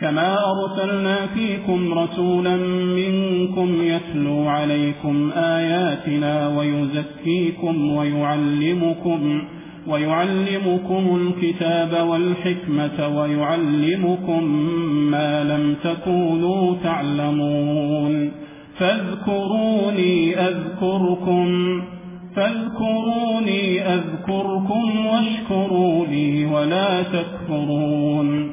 كما أرسلنا فيكم رسولا منكم يتلو عليكم آياتنا ويزكيكم ويعلمكم ويعلمكم الكتاب والحكمة ويعلمكم ما لم تكونوا تعلمون فاذكروني أذكركم فاذكروني أذكركم واشكروني ولا تكفرون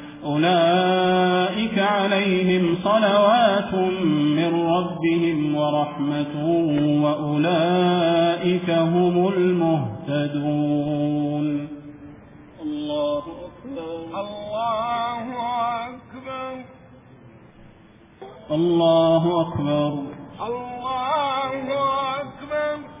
أولئك عليهم صلوات من ربهم ورحمة وأولئك هم المهتدون الله أكبر. الله أكبر. الله أكبر. الله أكبر.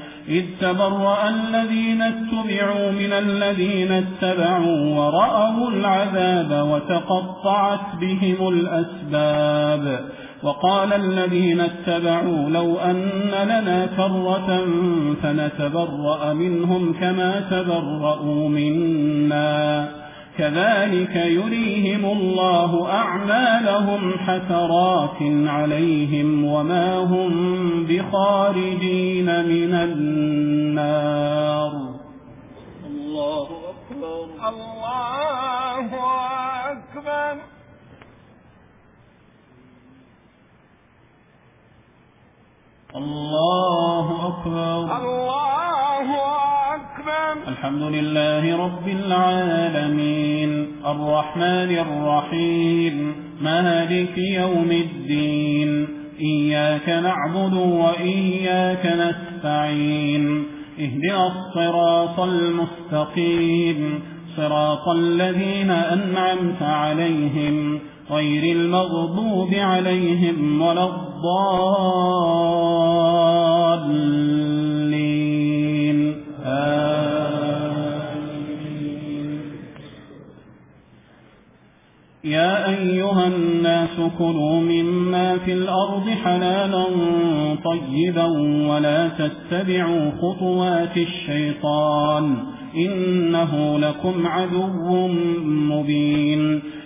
إذ تبرأ الذين اتبعوا من الذين اتبعوا ورأوا العذاب وتقطعت بهم الأسباب وقال الذين اتبعوا لو أن لنا فرة فنتبرأ منهم كما تبرأوا منا كذلك يريهم الله أعمالهم حسرات عليهم وما هم بخارجين من النار. الله أكبر. الله أكبر. الله أكبر. الله أكبر الرحمن الحمد لله رب العالمين. الرحمن الرحيم. مالك يوم الدين. إياك نعبد وإياك نستعين. اهدئ الصراط المستقيم. صراط الذين أنعمت عليهم. غير المغضوب عليهم ولا الضالين. يا أيها الناس كنوا مما في الأرض حلالا طيبا ولا تتبعوا خطوات الشيطان إنه لكم عدو مبين.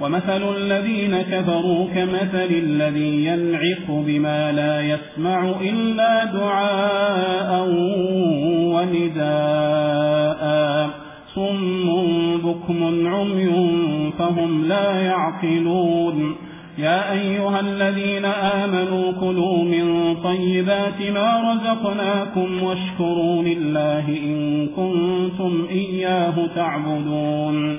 ومثل الذين كفروا كمثل الذي ينعق بما لا يسمع إلا دعاء ونداء. صم بكم عمي فهم لا يعقلون. يا أيها الذين آمنوا كلوا من طيبات ما رزقناكم واشكروا لله إن كنتم إياه تعبدون.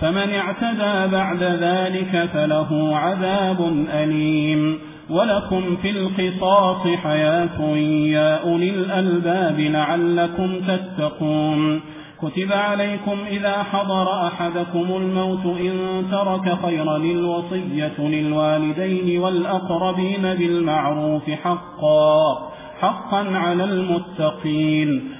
فمن اعتدى بعد ذلك فله عذاب أليم ولكم في القصاص حياة يا أولي الألباب لعلكم تتقون كتب عليكم إذا حضر أحدكم الموت إن ترك خيرا للوصية للوالدين والأقربين بالمعروف حقا حقا على المتقين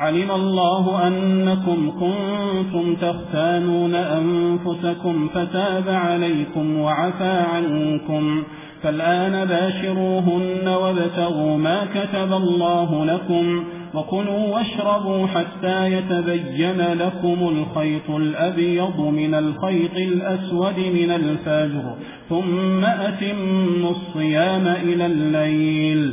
علم الله أنكم كنتم تختانون أنفسكم فتاب عليكم وعفى عنكم فالآن باشروهن وابتغوا ما كتب الله لكم وكلوا واشربوا حتى يتبين لكم الخيط الأبيض من الخيط الأسود من الفاجر ثم أتموا الصيام إلى الليل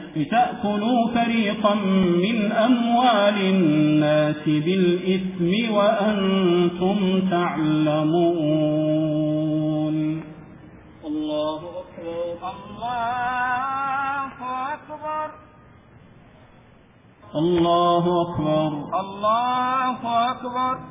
لتأكلوا فريقا من أموال الناس بالإثم وأنتم تعلمون. الله أكبر الله أكبر. الله أكبر. الله أكبر.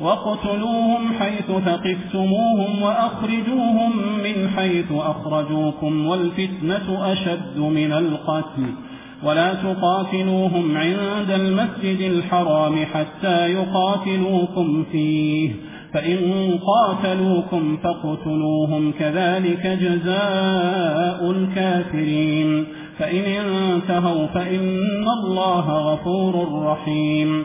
وَاقْتُلُوهُمْ حَيْثُ ثَقِفْتُمُوهُمْ وَأَخْرِجُوهُمْ مِنْ حَيْثُ أَخْرَجُوكُمْ وَالْفِتْنَةُ أَشَدُّ مِنَ الْقَتْلِ ولا تقاتلوهم عند المسجد الحرام حتى يقاتلوكم فيه فإن قاتلوكم فاقتلوهم كذلك جزاء الكافرين فإن انتهوا فإن الله غفور رحيم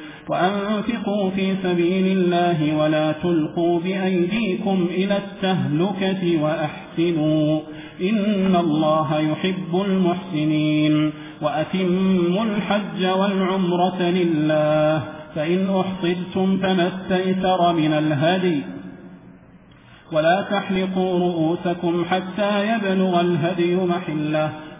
وأنفقوا في سبيل الله ولا تلقوا بأيديكم إلى التهلكة وأحسنوا إن الله يحب المحسنين وأتموا الحج والعمرة لله فإن أحصدتم فما استيسر من الهدي ولا تحلقوا رؤوسكم حتى يبلغ الهدي محله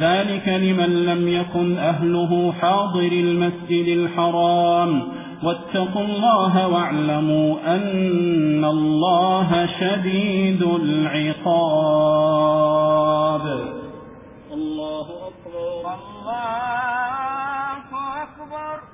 ذلك لمن لم يكن أهله حاضر المسجد الحرام واتقوا الله واعلموا أن الله شديد العقاب الله أكبر الله أكبر.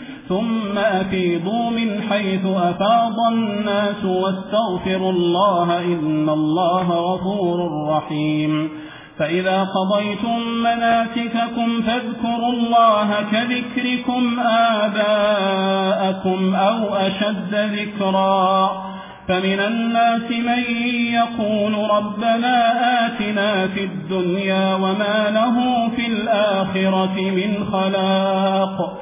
ثم أفيضوا من حيث أفاض الناس واستغفروا الله إن الله غفور رحيم. فإذا قضيتم مناسككم فاذكروا الله كذكركم آباءكم أو أشد ذكرا. فمن الناس من يقول ربنا آتنا في الدنيا وما له في الآخرة من خلاق.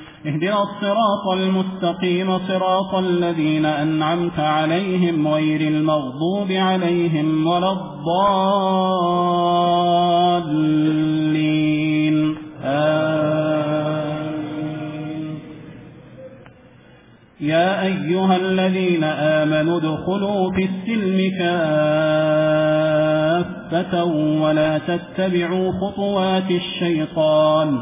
اهدنا الصراط المستقيم صراط الذين أنعمت عليهم غير المغضوب عليهم ولا الضالين. آمين. يا أيها الذين آمنوا دخلوا في السلم كافة ولا تتبعوا خطوات الشيطان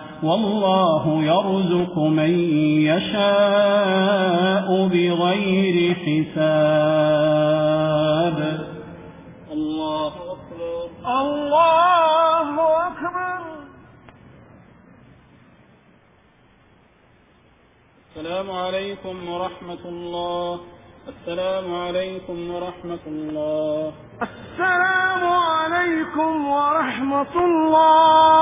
والله يرزق من يشاء بغير حساب. الله أكبر الله أكبر السلام عليكم ورحمة الله السلام عليكم ورحمة الله السلام عليكم ورحمة الله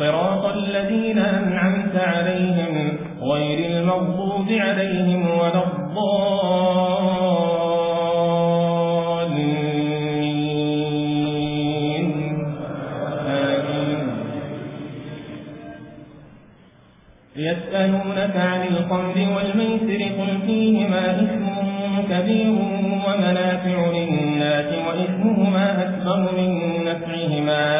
صراط الذين أنعمت عليهم غير المغضوب عليهم ولا الضالين. آمين. يسألونك عن القمر والميسر قل فيهما إثم كبير ومنافع للناس وإثمهما أكبر من نفعهما.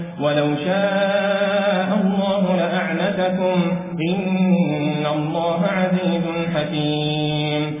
ولو شاء الله لأعنتكم إن الله عزيز حكيم.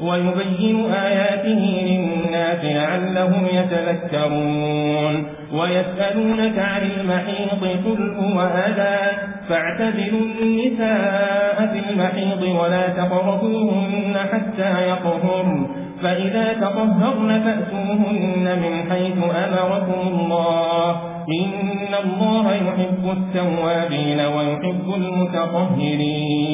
ويبين آياته للناس لعلهم يتذكرون ويسألونك عن المحيط قل هو أذى فاعتذلوا النساء في المحيط ولا تقربوهن حتى يطهرن فإذا تطهرن فأتوهن من حيث أمركم الله إن الله يحب التوابين ويحب المتطهرين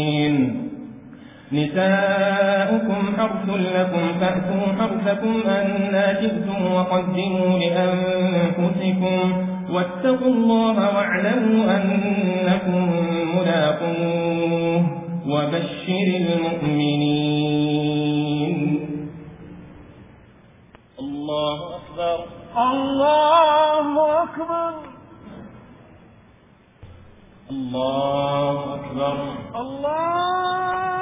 نساؤكم حرث لكم فأتوا حرثكم أنا جئتم وقدموا لأنفسكم واتقوا الله واعلموا أنكم ملاقوه وبشر المؤمنين. الله أكبر. الله أكبر. الله أكبر. الله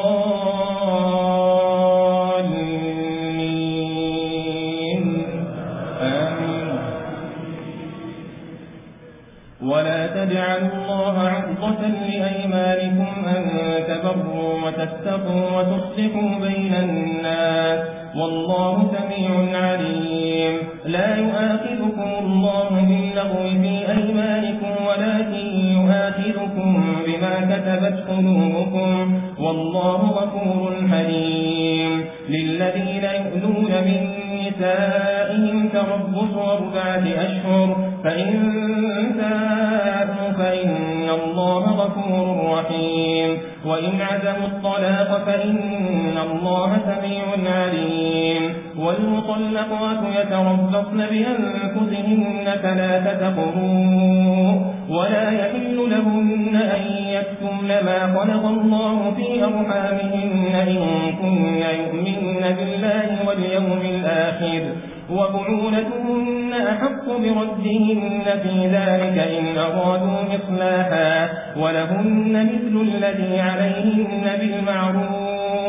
عُقْدَةً لِأَيْمَانِكُمْ أَن تَبَرُّوا وتستقوا وَتُصْلِحُوا بَيْنَ النَّاسِ وَاللَّهُ سَمِيعٌ عَلِيمٌ. لَا يُؤَاخِذُكُمُ اللَّهُ بِاللَّغْوِ فِي أَيْمَانِكُمْ وَلَكِن يُؤَاخِذُكُم بِمَا كتبت قُلُوبُكُمْ وَاللَّهُ غَفُورٌ حَلِيمٌ. لِلَّذِينَ يؤذون مِن نِّسَائِهِمْ تَرَبُّصُ أَرْبَعَةِ أَشْهُرٍ فإن تابوا فإن الله غفور رحيم وإن عزموا الطلاق فإن الله سميع عليم والمطلقات يتربصن بأنفسهن ثلاثة قروء ولا يحل لهن أن يكتم لما خلق الله في أرحامهن إن كن يؤمن بالله واليوم الآخر وبعولتهن أحق بردهن في ذلك إن أرادوا مصلاحا ولهن مثل الذي عليهن بالمعروف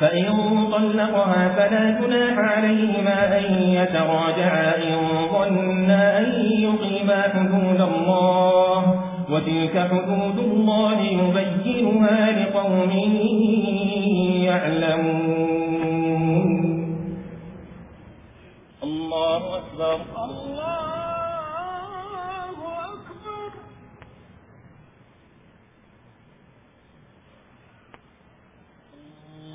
فإن طلقها فلا تناح عليهما أن يتراجعا إن ظنا أن يقيما حدود الله وتلك حدود الله يبينها لقوم يعلمون. الله أكبر الله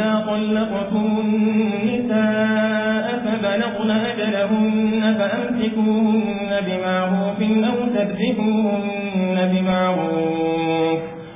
وَإِذَا طلقتم النساء فبلغن أجلهن فأمسكوهن بمعروف أو سَرِّحُوهُنَّ بمعروف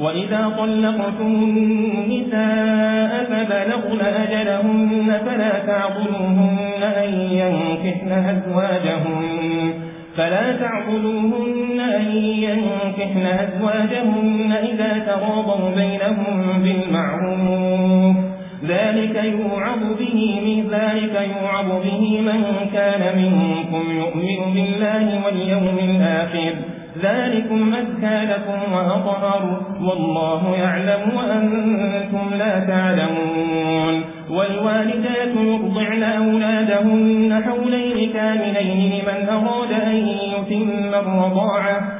وإذا طلقتم النساء فبلغن أجلهن فلا تعضلوهن أن ينكحن أزواجهن فلا تعقلوهن أن ينكحن أزواجهن إذا تغاضوا بينهم بالمعروف ذلك يوعظ به من ذلك يوعظ به من كان منكم يؤمن بالله واليوم الآخر ذلكم أذكى لكم وأطهر والله يعلم وأنتم لا تعلمون والوالدات يرضعن أولادهن حولين كاملين لمن أراد أن يتم الرضاعة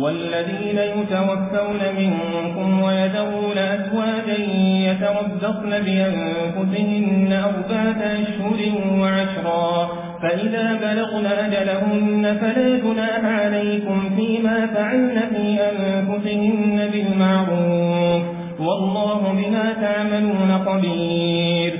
والذين يتوفون منكم ويدعون أزواجا يتربصن بأنفسهن أربعة أشهر وعشرا فإذا بلغن أجلهن فلا جناح عليكم فيما فعلن في أنفسهن بالمعروف والله بما تعملون قبير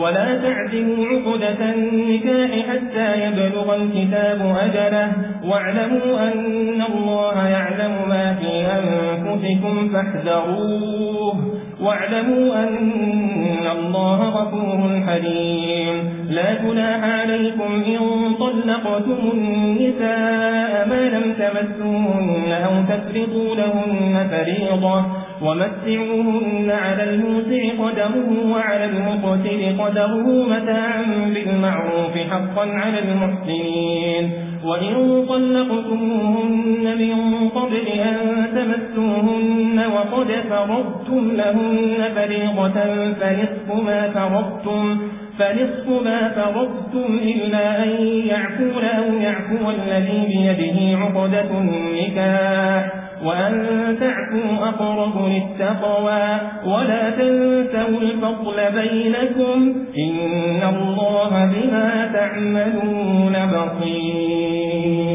ولا تعزموا عقدة النكاح حتى يبلغ الكتاب أجله. واعلموا أن الله يعلم ما في أنفسكم فاحذروه. واعلموا أن الله غفور حليم. لا تناح عليكم إن طلقتم النساء ما لم تمسون أو تفرضوا لهن فريضة. ومتعوهن على الموسع قدره وعلى المقتل قدره متاعا بالمعروف حقا على المحسنين. وإن طلقتموهن من قبل أن تمسوهن وقد فرضتم لهن فريضة فنصف ما فرضتم فنصف ما فرضتم إلا أن يعفون أو يعفو الذي بيده عقدة النكاح. وأن تعفوا أقرب للتقوى ولا تنسوا الفضل بينكم إن الله بما تعملون بطير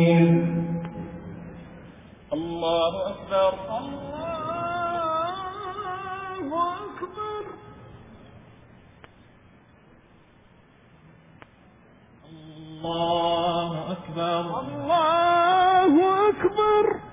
الله أكبر. الله أكبر. الله أكبر. الله أكبر.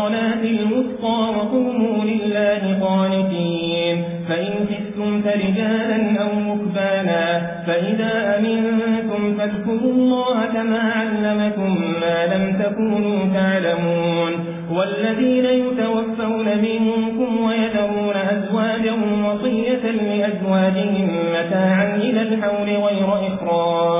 والصلاة الوسطى وقوموا لله قانتين. فإن خفتم فرجالا أو مكبانا فإذا أمنتم فاذكروا الله كما علمكم ما لم تكونوا تعلمون. والذين يتوفون منكم ويذرون أزواجهم وصية لأزواجهم متاعا إلى الحول غير إخراج.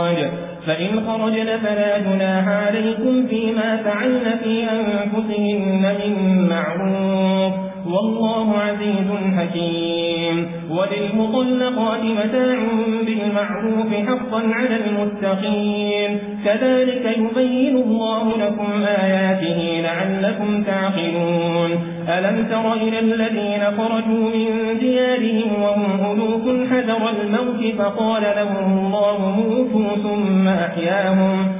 فإن خرجن فلا جناح عليكم فيما فعلن في أنفسهن من معروف والله عزيز حكيم. وللمطلقات متاع بالمعروف حقا على المتقين. كذلك يبين الله لكم آياته لعلكم تعقلون. ألم تر إلى الذين خرجوا من ديارهم وهم ألوك حذر الموت فقال لهم الله موتوا ثم أحياهم.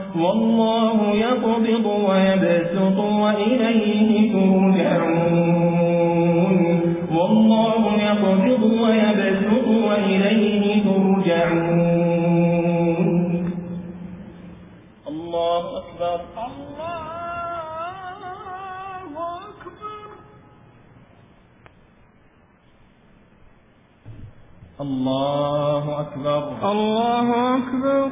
والله يقبض ويبسط وإليه ترجعون. والله يقبض ويبسط وإليه ترجعون. الله أكبر. الله أكبر. الله أكبر. الله أكبر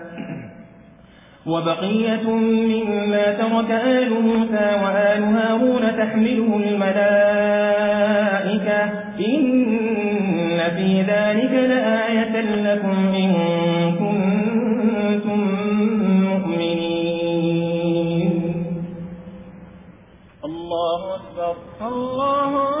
وبقية مما ترك آل موسى وآل هارون تحمله الملائكة. إن في ذلك لآية لكم إن كنتم مؤمنين. الله أكبر. الله أكبر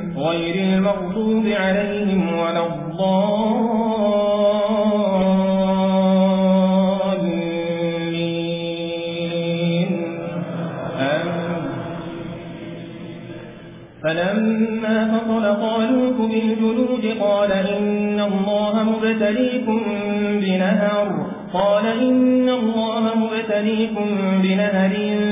غير المغضوب عليهم ولا الضالين. فلما فضل طالوت بالجلود قال إن الله مبتليكم بنهر. قال إن الله مبتليكم بنهر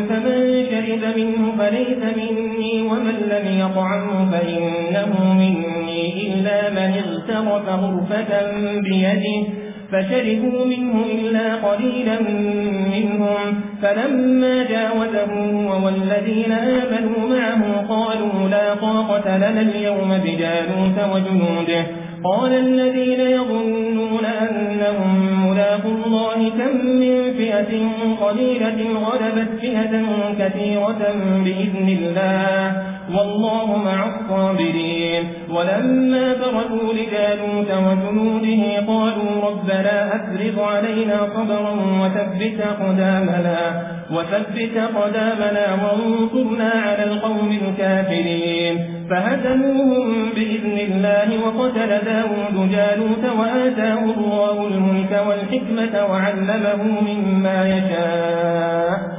فمن شرب منه فليس مني ومن لم يطعمه فإنه مني إلا من اغترف غرفة بيده فشربوا منه إلا قليلا منهم فلما جاوزه والذين آمنوا معه قالوا لا طاقة لنا اليوم بجالوت وجنوده قال الذين يظنون أنهم ملاق الله كم من فئة قليلة غلبت فئة كثيرة بإذن الله والله مع الصابرين. ولما برأوا لجالوت وجنوده قالوا ربنا أفرض علينا صبرا وثبت قدامنا وثبت قدامنا وانصرنا على القوم الكافرين. فهزموهم بإذن الله وقتل داود جالوت وآتاه الله الملك والحكمة وعلمه مما يشاء.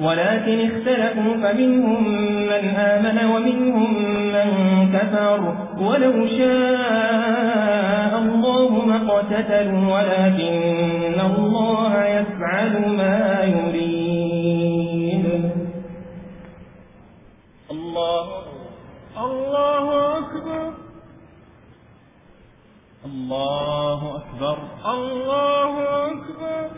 ولكن اختلفوا فمنهم من آمن ومنهم من كفر. ولو شاء الله ما ولكن الله يفعل ما يريد. الله الله أكبر. الله أكبر. الله أكبر.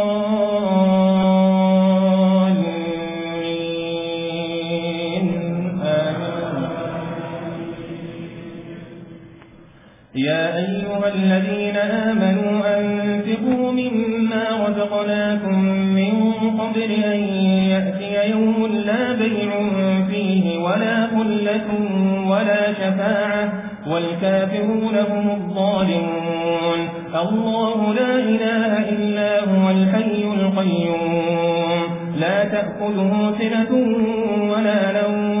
والذين آمنوا أنفقوا مما رزقناكم من قبل أن يأتي يوم لا بيع فيه ولا قلة ولا شفاعة والكافرون هم الظالمون. الله لا إله إلا هو الحي القيوم. لا تأخذه سنة ولا نوم.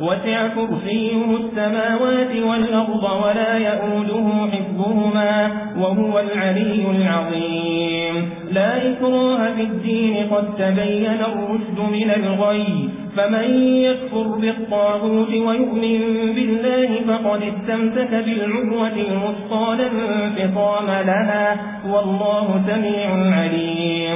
وسع كرسيه السماوات والأرض ولا يؤده حفظهما وهو العلي العظيم. لا إكراه في الدين قد تبين الرشد من الغي. فمن يكفر بالطاغوت ويؤمن بالله فقد استمسك بالعروة المسقى لانفطام لها. والله سميع عليم.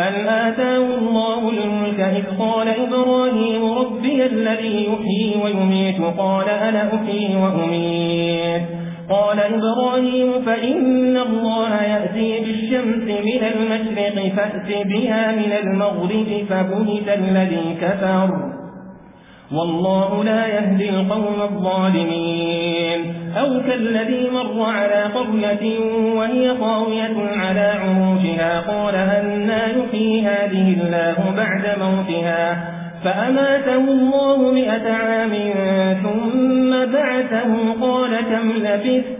أن آتاه الله الملك إذ قال إبراهيم ربي الذي يحيي ويميت قال أنا أحيي وأميت قال إبراهيم فإن الله يأتي بالشمس من المشرق فأتي بها من المغرب فبهت الذي كفره والله لا يهدي القوم الظالمين. أو كالذي مر على قرية وهي طاوية على عروشها قال أنا يحيي هذه الله بعد موتها. فأماته الله مئة عام ثم بعثه قال كم لبثت؟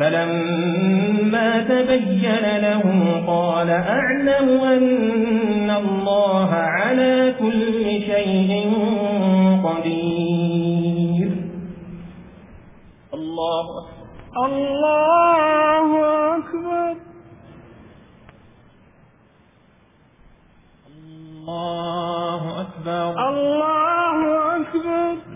فلما تبين له قال أعلم أن الله على كل شيء قدير. الله الله أكبر. الله أكبر. الله أكبر.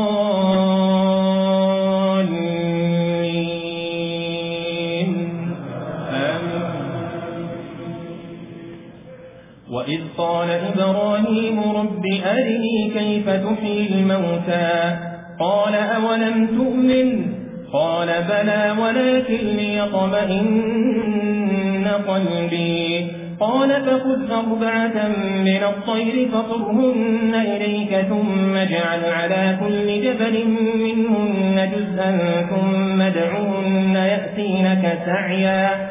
قال إبراهيم رب أرني كيف تحيي الموتى؟ قال أولم تؤمن؟ قال بلى ولكن ليطمئن قلبي. قال فخذ أربعة من الطير فطرهن إليك ثم اجعل على كل جبل منهن جزءا ثم ادعوهن يأتينك سعيا.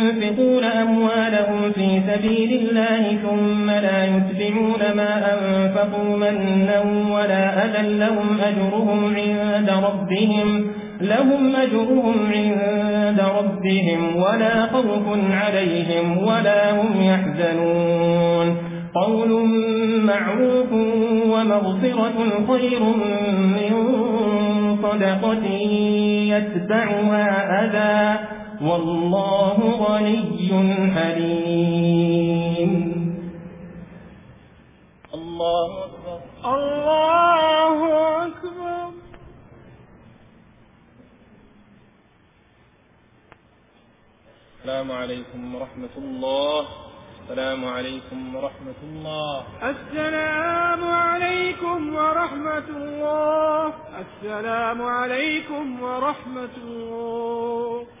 سبيل الله ثم لا يتبعون ما أنفقوا منا ولا أذى لهم أجرهم عند ربهم لهم أجرهم عند ربهم ولا خوف عليهم ولا هم يحزنون قول معروف ومغفرة خير من صدقة يتبعها أذى والله غني حليم. الله أكبر. الله أكبر. السلام عليكم ورحمة الله. السلام عليكم ورحمة الله. السلام عليكم ورحمة الله. السلام عليكم ورحمة الله.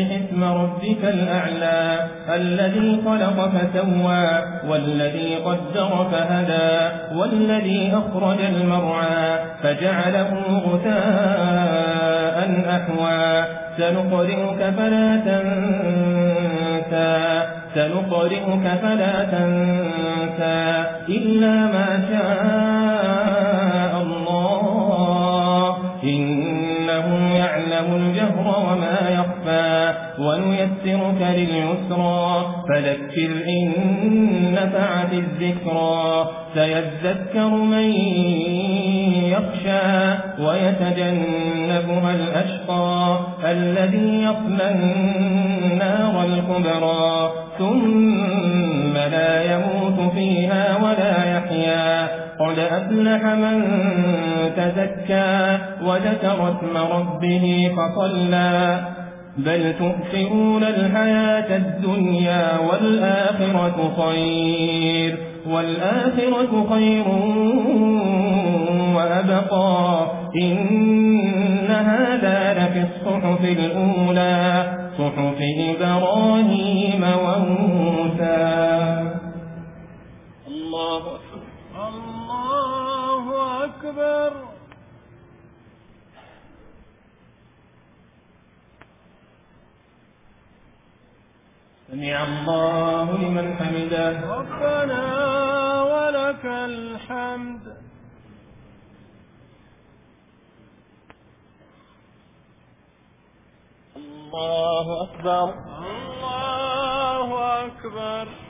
بحكم ربك الأعلى الذي خلق فسوى والذي قدر فهدى والذي أخرج المرعى فجعله غتاء أحوى. سنقرئك فلا تنسى سنقرئك فلا تنسى إلا ما شاء تعلم الجهر وما يخفى ونيسرك للعسرى فذكر إن نفعت الذكرى سيذكر من يخشى ويتجنبها الأشقى الذي يطمى النار الكبرى ثم لا يموت فيها ولا يحيا. قد أفلح من تزكى وذكر اسم ربه فصلى. بل تؤفئون الحياة الدنيا والآخرة خير. والآخرة خير وأبقى. إن هذا لفي الصحف الأولى. صحف إبراهيم وموسى. اللہ اکبر اللہ اکبر سمع الله لمن حمده. ربنا ولك الحمد. الله أكبر الله أكبر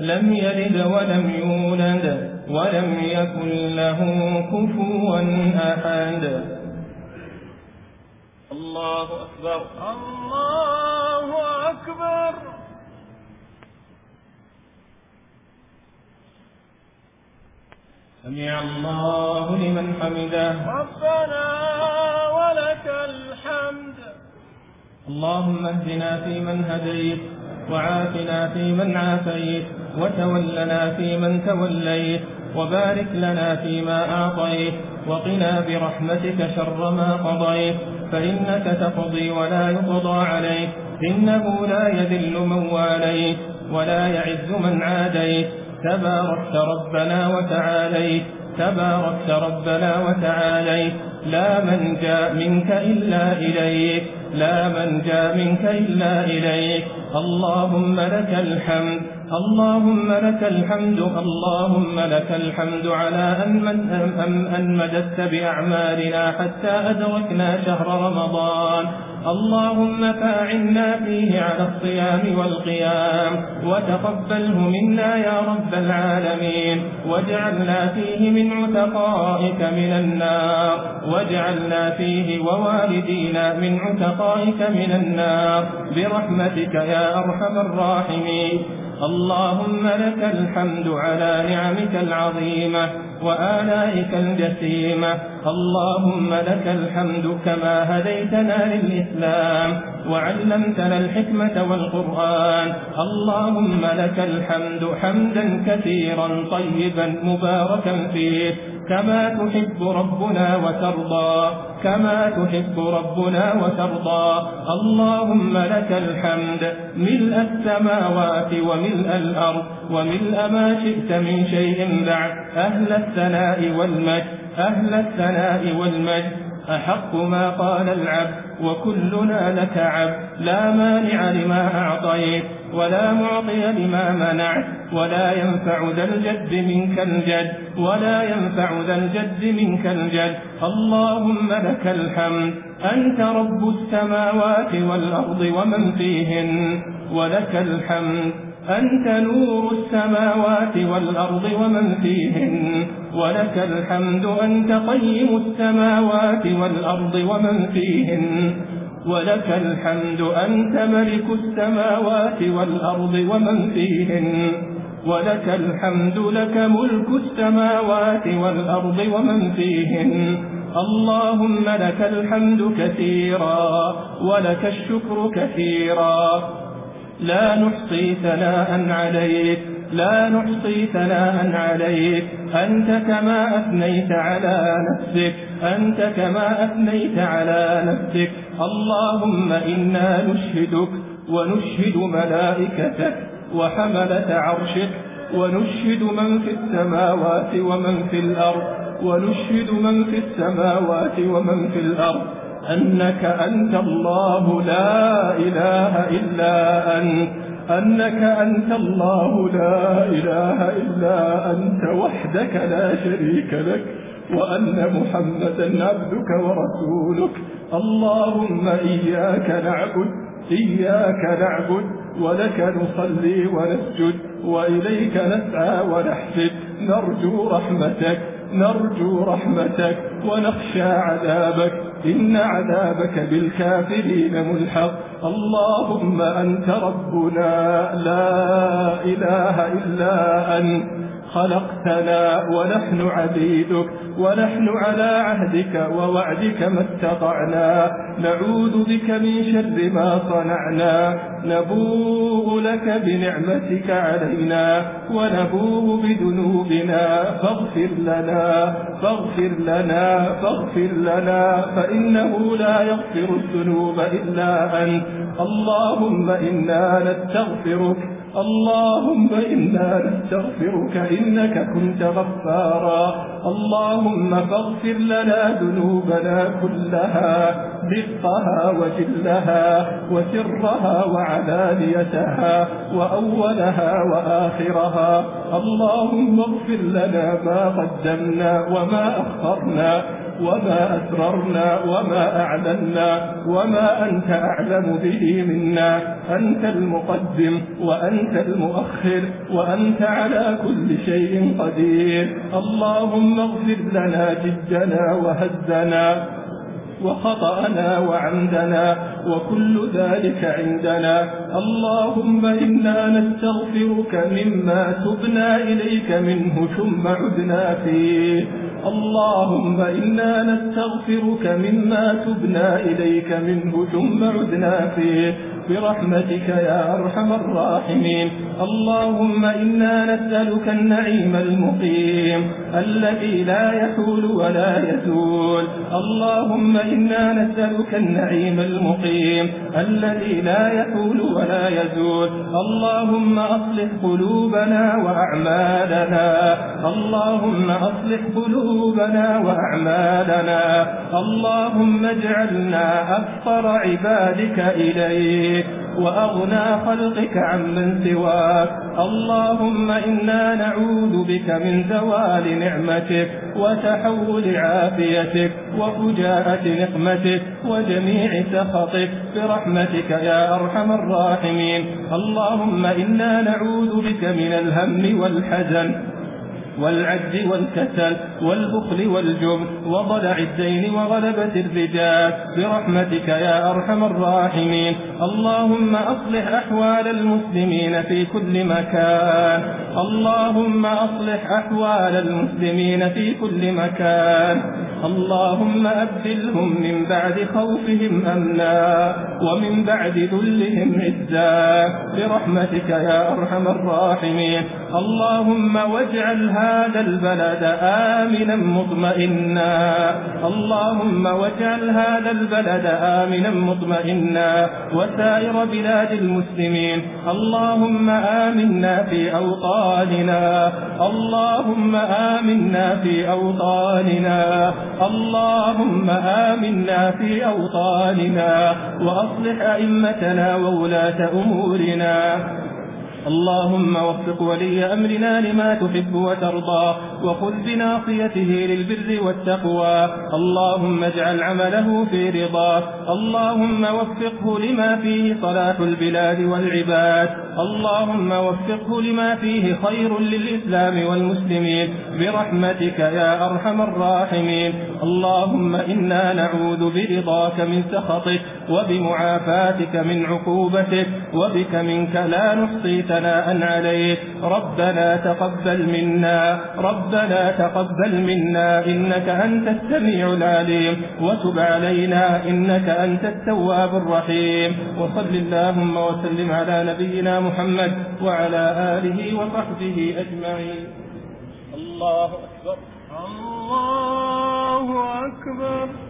لم يلد ولم يولد ولم يكن له كفوا أحد. الله أكبر. الله أكبر. سمع الله لمن حمده. ربنا ولك الحمد. اللهم اهدنا فيمن هديت. وعافنا فيمن عافيت وتولنا فيمن توليت وبارك لنا فيما أعطيت وقنا برحمتك شر ما قضيت فإنك تقضي ولا يقضى عليك إنه لا يذل من واليت ولا يعز من عاديت. تباركت ربنا وتعاليت تباركت ربنا وتعاليت لا من جاء منك إلا إليك. لا منجا منك إلا إليك. اللهم لك الحمد. اللهم لك الحمد اللهم لك الحمد على أن, أم أن مددت بأعمالنا حتى أدركنا شهر رمضان. اللهم فاعنا فيه على الصيام والقيام وتقبله منا يا رب العالمين. واجعلنا فيه من عتقائك من النار. واجعلنا فيه ووالدينا من عتقائك من النار. برحمتك يا أرحم الراحمين. اللهم لك الحمد على نعمك العظيمة وآلائك الجسيمة. اللهم لك الحمد كما هديتنا للإسلام وعلمتنا الحكمة والقرآن. اللهم لك الحمد حمدا كثيرا طيبا مباركا فيه. كما تحب ربنا وترضى كما تحب ربنا وترضى اللهم لك الحمد ملء السماوات وملء الأرض وملء ما شئت من شيء بعد أهل الثناء والمجد أهل الثناء والمجد أحق ما قال العبد وكلنا لك عبد لا مانع لما أعطيت ولا معطي لما منع ولا ينفع ذا الجد منك الجد ولا ينفع ذا الجد منك الجد. اللهم لك الحمد أنت رب السماوات والأرض ومن فيهن. ولك الحمد أنت نور السماوات والأرض ومن فيهن. ولك الحمد أنت قيم السماوات والأرض ومن فيهن. ولك الحمد أنت ملك السماوات والأرض ومن فيهن. ولك الحمد لك ملك السماوات والأرض ومن فيهن. اللهم لك الحمد كثيرا ولك الشكر كثيرا. لا نحصي ثناء عليك لا نحصي ثناء عليك. أنت كما أثنيت على نفسك. أنت كما أثنيت على نفسك. اللهم إنا نشهدك ونشهد ملائكتك وحملة عرشك. ونشهد من في السماوات ومن في الأرض. ونشهد من في السماوات ومن في الأرض. أنك أنت الله. لا إله إلا أنت. أنك أنت الله لا إله إلا أنت وحدك لا شريك لك وأن محمدا عبدك ورسولك. اللهم إياك نعبد إياك نعبد ولك نصلي ونسجد وإليك نسعى ونحسد. نرجو رحمتك نرجو رحمتك ونخشى عذابك. إن عذابك بالكافرين ملحق. اللهم أنت ربنا لا إله إلا أنت. خلقتنا ونحن عبيدك ونحن على عهدك ووعدك ما استطعنا. نعوذ بك من شر ما صنعنا. نبوء لك بنعمتك علينا ونبوء بذنوبنا. فاغفر لنا فاغفر لنا فاغفر لنا فإنه لا يغفر الذنوب إلا أنت. اللهم إنا نستغفرك اللهم إنا نستغفرك إنك كنت غفارا. اللهم فاغفر لنا ذنوبنا كلها دقها وجلها وسرها وعلانيتها وأولها وآخرها. اللهم اغفر لنا ما قدمنا وما أخرنا. وما أسررنا وما أعلنا وما أنت أعلم به منا. أنت المقدم وأنت المؤخر وأنت على كل شيء قدير. اللهم اغفر لنا جدنا وهزنا وخطأنا وعمدنا وكل ذلك عندنا. اللهم إنا نستغفرك مما تبنا إليك منه ثم عدنا فيه. اللهم إنا نستغفرك مما تبنا إليك منه ثم عدنا فيه. برحمتك يا أرحم الراحمين. اللهم إنا نسألك النعيم المقيم الذي لا يحول ولا يزول. اللهم إنا نسألك النعيم المقيم الذي لا يحول ولا يزول. اللهم أصلح قلوبنا وأعمالنا. اللهم أصلح قلوبنا وأعمالنا. اللهم اجعلنا أكثر عبادك إليك. وأغنى خلقك عمن سواك اللهم إنا نعوذ بك من زوال نعمتك وتحول عافيتك وفجاءة نقمتك وجميع سخطك برحمتك يا أرحم الراحمين اللهم إنا نعوذ بك من الهم والحزن والعجز والكسل والبخل والجبن وضلع الدين وغلبة الرجال برحمتك يا أرحم الراحمين. اللهم أصلح أحوال المسلمين في كل مكان. اللهم أصلح أحوال المسلمين في كل مكان. اللهم أبدلهم من بعد خوفهم أمنا ومن بعد ذلهم عزا برحمتك يا أرحم الراحمين. اللهم واجعلها هذا البلد آمنا مطمئنا. اللهم واجعل هذا البلد آمنا مطمئنا. وسائر بلاد المسلمين. اللهم آمنا في أوطاننا. اللهم آمنا في أوطاننا. اللهم آمنا في أوطاننا. وأصلح أئمتنا وولاة أمورنا. اللهم وفق ولي أمرنا لما تحب وترضى وخذ بناصيته للبر والتقوى. اللهم اجعل عمله في رضا. اللهم وفقه لما فيه صلاح البلاد والعباد. اللهم وفقه لما فيه خير للإسلام والمسلمين. برحمتك يا أرحم الراحمين. اللهم إنا نعوذ برضاك من سخطك. وبمعافاتك من عقوبتك وبك منك لا نحصي ثناء عليك. ربنا تقبل منا ربنا تقبل منا إنك أنت السميع العليم. وتب علينا إنك أنت التواب الرحيم. وصل اللهم وسلم على نبينا محمد وعلى آله وصحبه أجمعين. الله أكبر. الله أكبر.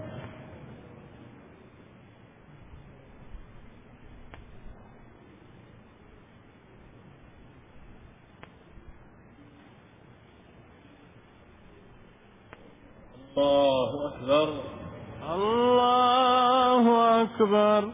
الله أكبر الله أكبر